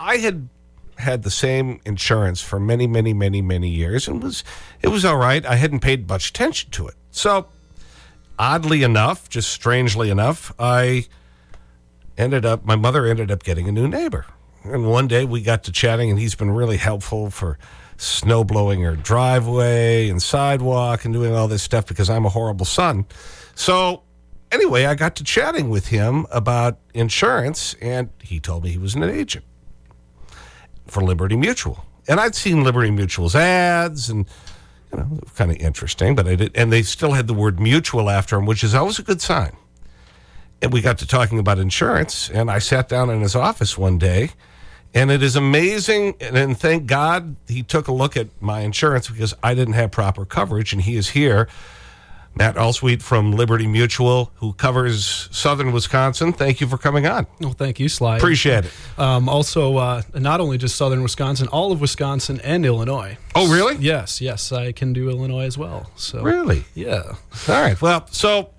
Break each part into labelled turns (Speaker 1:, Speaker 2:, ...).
Speaker 1: I had had the same insurance for many, many, many, many years and was, it was all right. I hadn't paid much attention to it. So, oddly enough, just strangely enough, I ended up, my mother ended up getting a new neighbor. And one day we got to chatting, and he's been really helpful for snow blowing her driveway and sidewalk and doing all this stuff because I'm a horrible son. So, anyway, I got to chatting with him about insurance, and he told me he was an agent for Liberty Mutual. And I'd seen Liberty Mutual's ads and, you know, kind of interesting, but I did, and they still had the word mutual after them, which is always a good sign. And we got to talking about insurance, and I sat down in his office one day, and it is amazing. And, and thank God he took a look at my insurance because I didn't have proper coverage, and he is here. Matt Allsweet from Liberty Mutual, who covers southern Wisconsin. Thank you for coming on.
Speaker 2: Well, thank you, Sly.
Speaker 1: Appreciate it.
Speaker 2: Um, also, uh, not only just southern Wisconsin, all of Wisconsin and Illinois.
Speaker 1: Oh, really?
Speaker 2: Yes, yes, I can do Illinois as well. So
Speaker 1: Really?
Speaker 2: yeah,
Speaker 1: All right. Well, so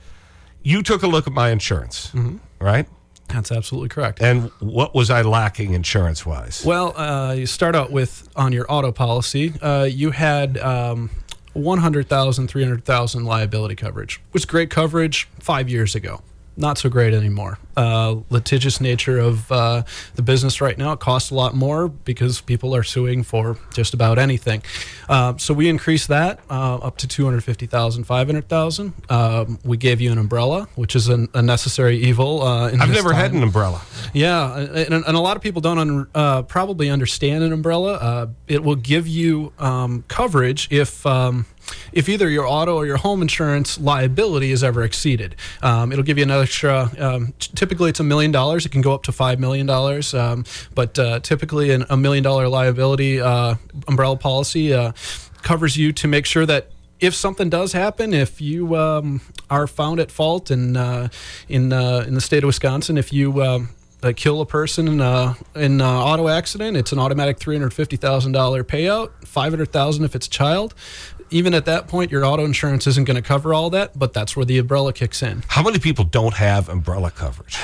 Speaker 1: you took a look at my insurance, right?
Speaker 2: that's absolutely correct.
Speaker 1: And what was I lacking insurance wise?
Speaker 2: Well, uh, you start out with on your auto policy, uh, you had um, 100,000, 300,000 liability coverage, is great coverage five years ago. Not so great anymore. Uh, litigious nature of uh, the business right now. It costs a lot more because people are suing for just about anything. Uh, so we increased that uh, up to 250,000, 500,000. Um, we gave you an umbrella, which is an, a necessary evil. Uh, in
Speaker 1: I've never had an umbrella.
Speaker 2: Yeah, and, and a lot of people don't un, uh, probably understand an umbrella. Uh, it will give you um, coverage if. Um, if either your auto or your home insurance liability is ever exceeded, um, it'll give you an extra. Um, t- typically, it's a million dollars. It can go up to five million dollars, um, but uh, typically, an, a million dollar liability uh, umbrella policy uh, covers you to make sure that if something does happen, if you um, are found at fault in uh, in uh, in the state of Wisconsin, if you um, uh, kill a person in uh, in uh, auto accident, it's an automatic three hundred fifty thousand dollar payout, five hundred thousand if it's a child. Even at that point, your auto insurance isn't going to cover all that, but that's where the umbrella kicks in.
Speaker 1: How many people don't have umbrella coverage?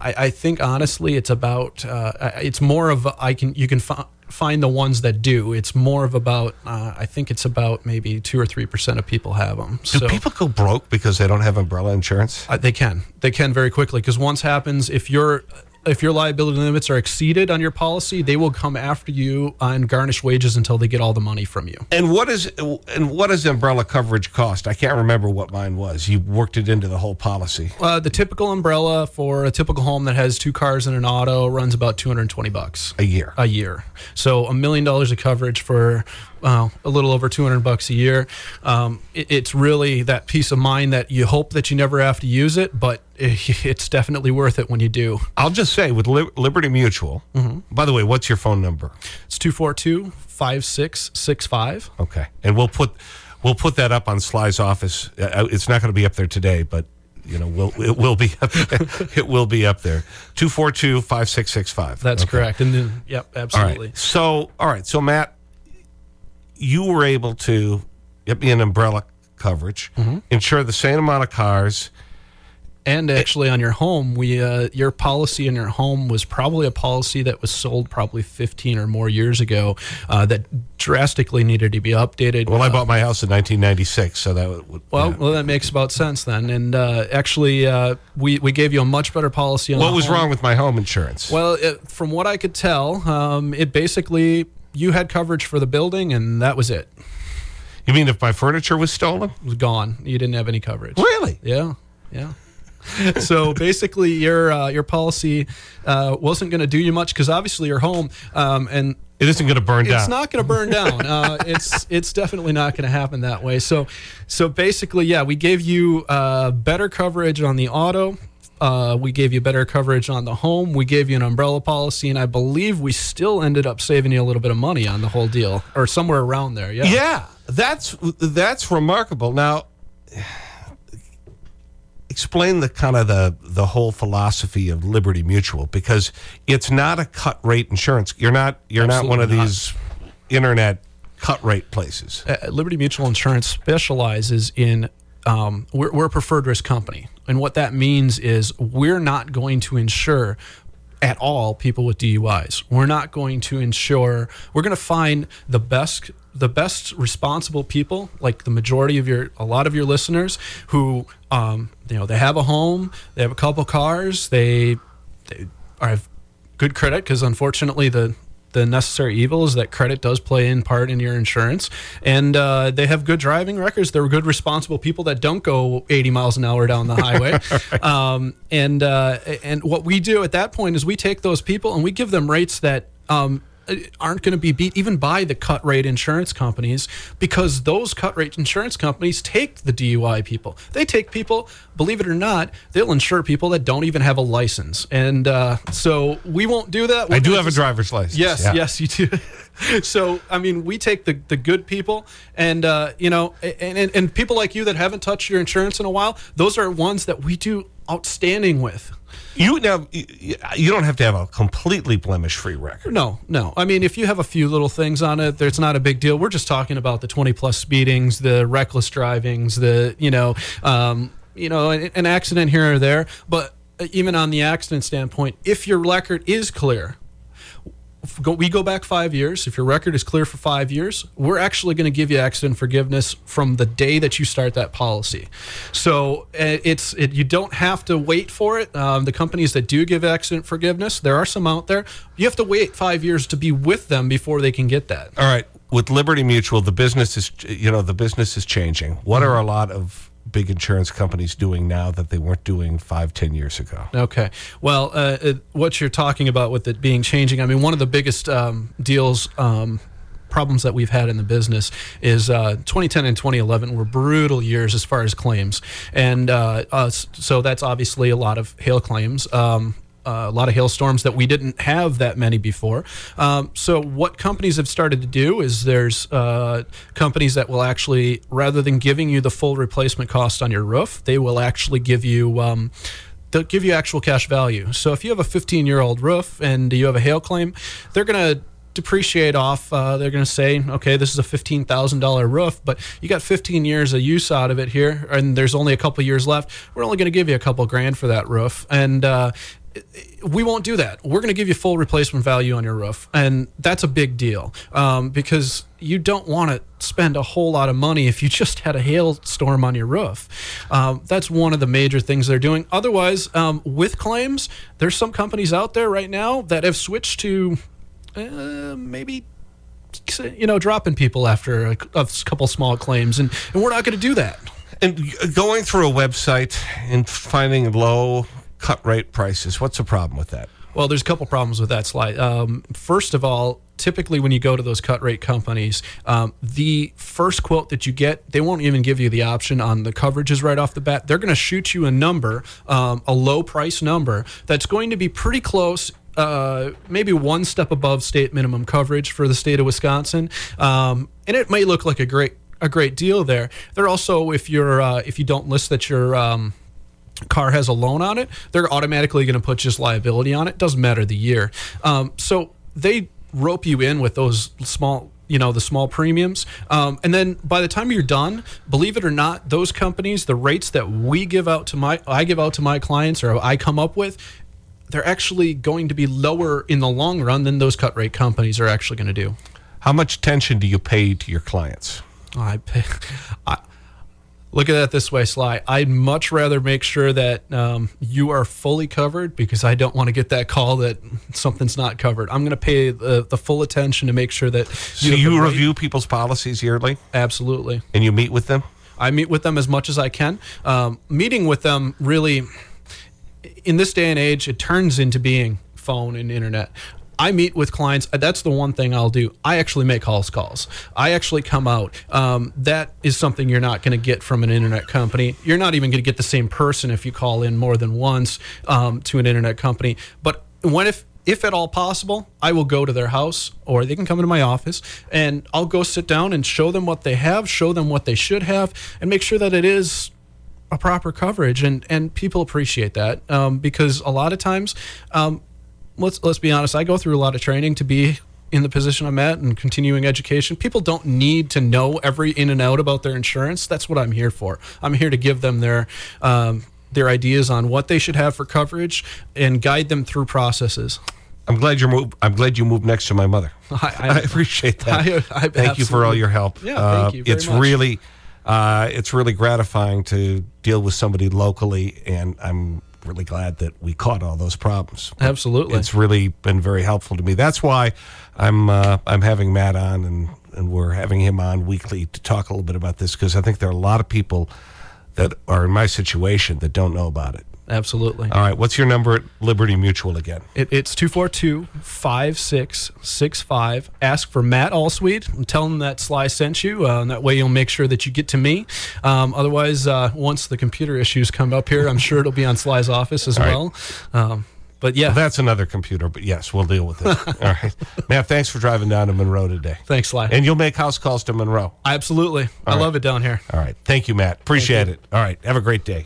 Speaker 2: I, I think honestly, it's about uh, it's more of a- I can you can fi- find the ones that do. It's more of about uh, I think it's about maybe two or three percent of people have them.
Speaker 1: Do
Speaker 2: so
Speaker 1: people go broke because they don't have umbrella insurance?
Speaker 2: uh, they can they can very quickly because once happens if your if your liability limits are exceeded on your policy, they will come after you and garnish wages until they get all the money from you.
Speaker 1: And what is and what does umbrella coverage cost? I can't remember what mine was. You worked it into the whole policy.
Speaker 2: Uh, the typical umbrella for a typical home that has two cars and an auto runs about 220 bucks.
Speaker 1: A year.
Speaker 2: a year. So a million dollars of coverage for uh, a little over 200 bucks a year. Um, it, it's really that peace of mind that you hope that you never have to use it, but it's definitely worth it when you do.
Speaker 1: I'll just say with Li- Liberty Mutual. By the way, what's your phone number?
Speaker 2: It's 242 5665.
Speaker 1: Okay, and we'll put we'll put that up on Sly's office. Uh, It's not going to be up there today, but you know, we'll, it will be up it will be up there. 242-5665.
Speaker 2: That's
Speaker 1: Okay.
Speaker 2: correct. And then, yep, absolutely.
Speaker 1: right. So, all right. So, Matt, you were able to get me an umbrella coverage,
Speaker 2: Mm-hmm.
Speaker 1: insure the same amount of cars.
Speaker 2: And actually, on your home, we uh, your policy in your home was probably a policy that was sold probably 15 or more years ago uh, that drastically needed to be updated.
Speaker 1: Well, I bought my house in 1996, so that would.
Speaker 2: Well,
Speaker 1: yeah.
Speaker 2: well, that makes about sense then. And uh, actually, uh, we we gave you a much better policy. On
Speaker 1: what was
Speaker 2: home.
Speaker 1: wrong with my home insurance?
Speaker 2: Well, it, from what I could tell, um, it basically you had coverage for the building, and that was it.
Speaker 1: you mean if my furniture was stolen?
Speaker 2: It was gone. You didn't have any coverage.
Speaker 1: Really?
Speaker 2: Yeah, yeah. so basically, your uh, your policy uh, wasn't going to do you much because obviously you're home, um, and
Speaker 1: It isn't going to burn
Speaker 2: it's
Speaker 1: down.
Speaker 2: It's not going to burn down. Uh, it's it's definitely not going to happen that way. So so basically, yeah, we gave you uh, better coverage on the auto. Uh, we gave you better coverage on the home. We gave you an umbrella policy, and I believe we still ended up saving you a little bit of money on the whole deal, or somewhere around there. Yeah.
Speaker 1: Yeah, that's that's remarkable. Now, explain the kind of the the whole philosophy of Liberty Mutual because it's not a cut rate insurance. You're not you're not one of
Speaker 2: not.
Speaker 1: these internet cut rate places.
Speaker 2: uh, Liberty Mutual Insurance specializes in um, we're, we're a preferred risk company, and what that means is we're not going to insure at all people with DUIs. We're not going to ensure. We're going to find the best the best responsible people, like the majority of your, a lot of your listeners, who, um, you know, they have a home, they have a couple cars, they, they have good credit because unfortunately the the necessary evil is that credit does play in part in your insurance, and uh, they have good driving records. They're good, responsible people that don't go 80 miles an hour down the highway. right. um, and uh, and what we do at that point is we take those people and we give them rates that um, aren't going to be beat even by the cut rate insurance companies because those cut rate insurance companies take the DUI people. They take people, believe it or not, they'll insure people that don't even have a license. And uh, so we won't do that.
Speaker 1: We're I do have just, a driver's license.
Speaker 2: Yes, yeah. yes, you do. so I mean, we take the, the good people, and uh, you know, and, and and people like you that haven't touched your insurance in a while. Those are ones that we do outstanding with.
Speaker 1: You now you don't have to have a completely blemish free record.
Speaker 2: No, no. I mean, if you have a few little things on it, it's not a big deal. We're just talking about the twenty plus speedings, the reckless drivings, the you know, um, you know, an, an accident here or there. But even on the accident standpoint, if your record is clear, go, we go back five years. If your record is clear for five years, we're actually going to give you accident forgiveness from the day that you start that policy. So eh, it's it, you don't have to wait for it. Um, the companies that do give accident forgiveness, there are some out there. You have to wait five years to be with them before they can get that.
Speaker 1: All right. With Liberty Mutual, the business is you know the business is changing. What are a lot of big insurance companies doing now that they weren't doing five, ten years ago?
Speaker 2: Okay. Well, uh, it, what you're talking about with it being changing, I mean, one of the biggest um, deals. Um, problems that we've had in the business is uh, 2010 and 2011 were brutal years as far as claims, and uh, uh, so that's obviously a lot of hail claims. Um, uh, a lot of hailstorms that we didn't have that many before. Um, so what companies have started to do is there's uh, companies that will actually, rather than giving you the full replacement cost on your roof, they will actually give you. Um, they'll give you actual cash value. So if you have a 15 year old roof and you have a hail claim, they're going to depreciate off. Uh, they're going to say, okay, this is a fifteen thousand dollar roof, but you got fifteen years of use out of it here, and there's only a couple years left. We're only going to give you a couple grand for that roof, and uh, we won't do that. We're going to give you full replacement value on your roof, and that's a big deal um, because you don't want to spend a whole lot of money if you just had a hailstorm on your roof. Um, that's one of the major things they're doing. Otherwise, um, with claims, there's some companies out there right now that have switched to uh, maybe you know dropping people after a, a couple small claims, and, and we're not going to do that.
Speaker 1: And going through a website and finding low cut rate prices. What's the problem with that?
Speaker 2: Well, there's a couple problems with that Sly. Um, first of all, typically when you go to those cut rate companies, um, the first quote that you get, they won't even give you the option on the coverages right off the bat. They're going to shoot you a number, um, a low price number that's going to be pretty close uh, maybe one step above state minimum coverage for the state of Wisconsin, um, and it may look like a great a great deal there. They're also if you're uh, if you don't list that you're um, car has a loan on it, they're automatically going to put just liability on it. Doesn't matter the year. Um, so they rope you in with those small you know the small premiums um, and then by the time you're done believe it or not those companies the rates that we give out to my i give out to my clients or i come up with they're actually going to be lower in the long run than those cut rate companies are actually going to do
Speaker 1: how much attention do you pay to your clients
Speaker 2: i pay I, look at that this way, Sly. I'd much rather make sure that um, you are fully covered because I don't want to get that call that something's not covered. I'm going to pay the, the full attention to make sure that.
Speaker 1: So you, you review right. people's policies yearly?
Speaker 2: Absolutely.
Speaker 1: And you meet with them?
Speaker 2: I meet with them as much as I can. Um, meeting with them really, in this day and age, it turns into being phone and internet. I meet with clients. That's the one thing I'll do. I actually make calls calls. I actually come out. Um, that is something you're not going to get from an internet company. You're not even going to get the same person if you call in more than once um, to an internet company. But when if if at all possible, I will go to their house or they can come into my office and I'll go sit down and show them what they have, show them what they should have, and make sure that it is a proper coverage. And, and people appreciate that um, because a lot of times um, let's let's be honest. I go through a lot of training to be in the position I'm at and continuing education. People don't need to know every in and out about their insurance. That's what I'm here for. I'm here to give them their um, their ideas on what they should have for coverage and guide them through processes.
Speaker 1: I'm glad you're move, I'm glad you moved next to my mother.
Speaker 2: I,
Speaker 1: I appreciate that.
Speaker 2: I- I-
Speaker 1: thank you for all your help.
Speaker 2: Yeah,
Speaker 1: Uh,
Speaker 2: thank you
Speaker 1: it's
Speaker 2: much.
Speaker 1: really, uh, it's really gratifying to deal with somebody locally, and I'm really glad that we caught all those problems.
Speaker 2: Absolutely.
Speaker 1: It's really been very helpful to me. That's why I'm uh, I'm having Matt on, and and we're having him on weekly to talk a little bit about this because I think there are a lot of people that are in my situation that don't know about it.
Speaker 2: Absolutely.
Speaker 1: All right, what's your number at Liberty Mutual again?
Speaker 2: It, it's 242 5665. Ask for Matt Allsweed and tell him that Sly sent you. Uh, and that way you'll make sure that you get to me. Um, otherwise, uh, once the computer issues come up here, I'm sure it'll be on Sly's office as
Speaker 1: right.
Speaker 2: well. Um, but yeah,
Speaker 1: That's another computer, but yes, we'll deal with it. All right. Matt, thanks for driving down to Monroe today.
Speaker 2: thanks, Sly.
Speaker 1: And you'll make house calls to Monroe.
Speaker 2: Absolutely. I love it down here.
Speaker 1: All right. Thank you, Matt. Appreciate it. All right. Have a great day.